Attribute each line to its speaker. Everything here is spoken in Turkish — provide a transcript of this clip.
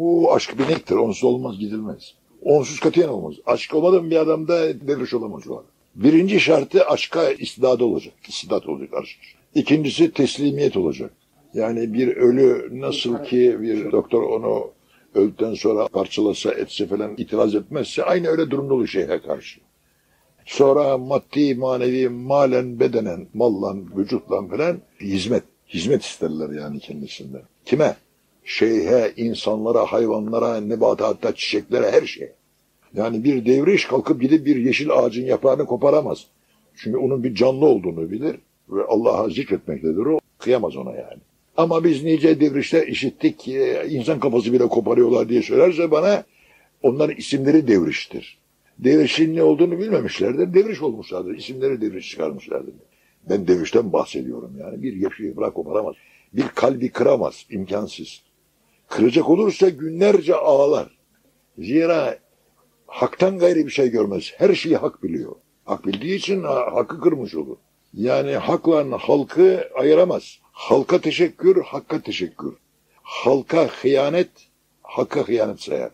Speaker 1: O aşk binektir. Onsuz olmaz gidilmez. Onsuz katiyen olmaz. Aşk olmadan bir adamda devriş olamaz o adam. Birinci şartı aşka istidadı olacak. İstidat olacak aşk. İkincisi teslimiyet olacak. Yani bir ölü nasıl ki bir doktor onu öldükten sonra parçalasa etse falan itiraz etmezse aynı öyle durumda olur şeyhe karşı. Sonra maddi, manevi, malen, bedenen, mallan, vücutlan falan hizmet. Hizmet isterler yani kendisinden. Kime? Şeyhe, insanlara, hayvanlara, nebatatta, çiçeklere, her şeye. Yani bir devriş kalkıp gidip bir yeşil ağacın yaprağını koparamaz. Çünkü onun bir canlı olduğunu bilir ve Allah'a zikretmektedir o. Kıyamaz ona yani. Ama biz nice devrişte işittik ki insan kafası bile koparıyorlar diye söylerse bana onların isimleri devriştir. Devrişin ne olduğunu bilmemişlerdir. Devriş olmuşlardır. İsimleri devriş çıkarmışlardır. Ben devrişten bahsediyorum yani. Bir yeşil yaprak koparamaz. Bir kalbi kıramaz. imkansız. Kıracak olursa günlerce ağlar. Zira haktan gayri bir şey görmez. Her şeyi hak biliyor. Hak bildiği için hakkı kırmış olur. Yani hakla halkı ayıramaz. Halka teşekkür, hakka teşekkür. Halka hıyanet, hakka hıyanet sayar.